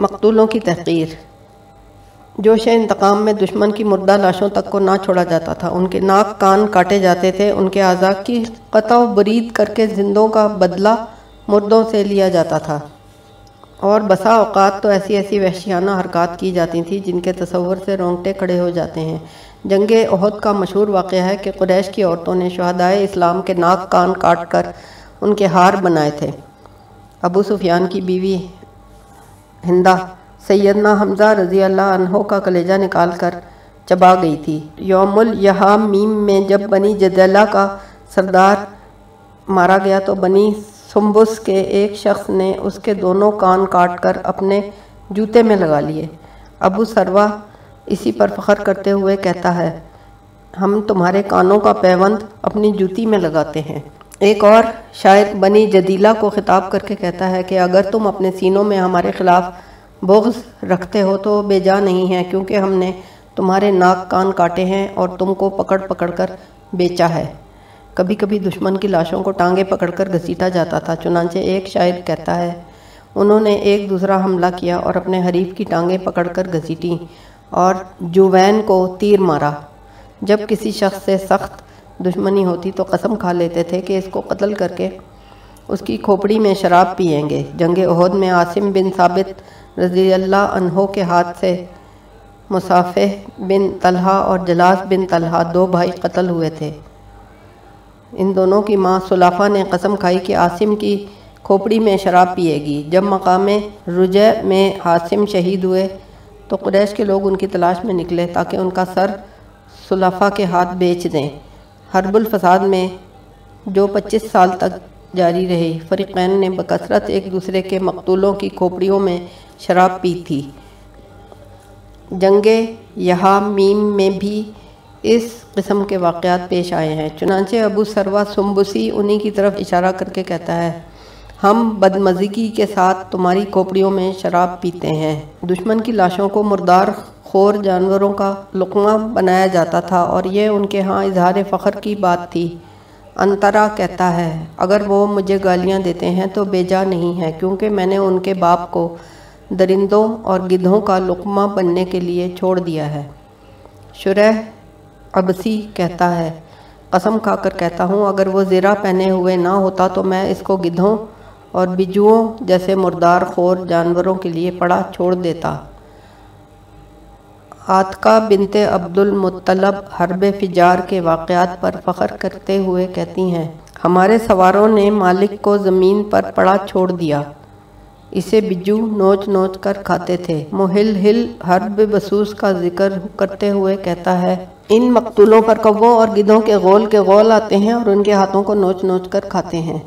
مقتولوں کی تحقیر۔ جوش انتقام میں دشمن کی مردہ لاشوں تک کو نہ چھوڑا جاتا تھا، ان کے ناک کان کاٹے جاتے تھے، ان کے اعضاء کی قطع و برید کر کے زندوں کا بدلہ مردوں سے لیا جاتا تھا۔ اور بسا اوقات تو ایسی ایسی وحشیانہ حرکات کی جاتی تھیں جن کے تصور سے رونگٹے کھڑے ہو جاتے ہیں۔ جنگ عہد کا مشہور واقعہ ہے کہ قریش کی عورتوں نے شہدائے اسلام کے ناک کان کاٹ کر ان کے ہار بنائے تھے۔ ابو سفیان کی بیوی ہندہ سیدنا حمزہ رضی اللہ عنہ کا کلیجہ نکال کر چبا گئی تھی۔ یوم الیہام میم میں جب بنی جدلہ کا سردار مارا گیا تو بنی سمبس کے ایک شخص نے اس کے دونوں کان کاٹ کر اپنے جوتے میں لگا لیے۔ ابو سروا اسی پر فخر کرتے ہوئے کہتا ہے، ہم تمہارے کانوں کا پیوند اپنی جوتی میں لگاتے ہیں۔ ایک اور شاعر بنی جدیلہ کو خطاب کر کے کہتا ہے کہ اگر تم اپنے سینوں میں ہمارے خلاف بغض رکھتے ہو تو بے جا نہیں ہے، کیونکہ ہم نے تمہارے ناک کان کاٹے ہیں اور تم کو پکڑ پکڑ کر بیچا ہے۔ کبھی کبھی دشمن کی لاشوں کو ٹانگے پکڑ کر گھسیٹا جاتا تھا، چنانچہ ایک شاعر کہتا ہے، انہوں نے ایک دوسرا حملہ کیا اور اپنے حریف کی ٹانگیں پکڑ کر گھسیٹیں اور جوین کو تیر مارا۔ جب کسی شخص سے سخت دشمنی ہوتی تو قسم کھا لیتے تھے کہ اس کو قتل کر کے اس کی کھوپڑی میں شراب پئیں گے۔ جنگ عہد میں عاصم بن ثابت رضی اللہ عنہ کے ہاتھ سے مصافح بن طلحہ اور جلاس بن طلحہ دو بھائی قتل ہوئے تھے۔ ان دونوں کی ماں صلافہ نے قسم کھائی کہ عاصم کی کھوپڑی میں شراب پیے گی۔ جب مقام رجع میں عاصم شہید ہوئے تو قریش کے لوگ ان کی تلاش میں نکلے تاکہ ان کا سر صلافہ کے ہاتھ بیچ دیں۔ حرب الفساد میں جو پچیس سال تک جاری رہی فریقین نے بکثرت ایک دوسرے کے مقتولوں کی کھوپڑیوں میں شراب پی تھی۔ جنگ یہاں میم میں بھی اس قسم کے واقعات پیش آئے ہیں۔ چنانچہ ابو سروا سمبسی انہی کی طرف اشارہ کر کے کہتا ہے، ہم بدمزگی کے ساتھ تمہاری کھوپڑیوں میں شراب پیتے ہیں۔ دشمن کی لاشوں کو مردار خور جانوروں کا لقمہ بنایا جاتا تھا اور یہ ان کے ہاں اظہار فخر کی بات تھی۔ انترا کہتا ہے، اگر وہ مجھے گالیاں دیتے ہیں تو بے جا نہیں ہے، کیونکہ میں نے ان کے باپ کو درندوں اور گدھوں کا لقمہ بننے کے لیے چھوڑ دیا ہے۔ شرح ابسی کہتا ہے، قسم کھا کر کہتا ہوں، اگر وہ زیرہ پہنے ہوئے نہ ہوتا تو میں اس کو گدھوں اور بجوؤں جیسے مردار خور جانوروں کے لیے پڑا چھوڑ دیتا۔ آتکا بنت عبد المطلب حرب فجار کے واقعات پر فخر کرتے ہوئے کہتی ہیں، ہمارے سواروں نے مالک کو زمین پر پڑا چھوڑ دیا۔ اسے بجو نوچ نوچ کر کھاتے تھے۔ محل ہل حرب بسوس کا ذکر کرتے ہوئے کہتا ہے، ان مقتولوں پر کبوں اور گدھوں کے غول کے غول آتے ہیں اور ان کے ہاتھوں کو نوچ نوچ کر کھاتے ہیں۔